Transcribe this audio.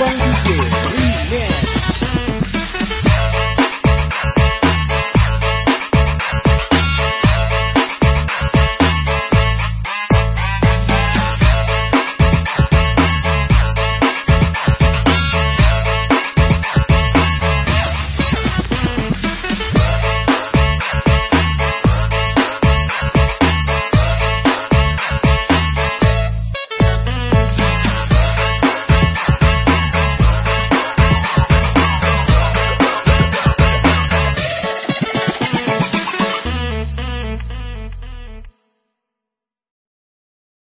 Bang DJ.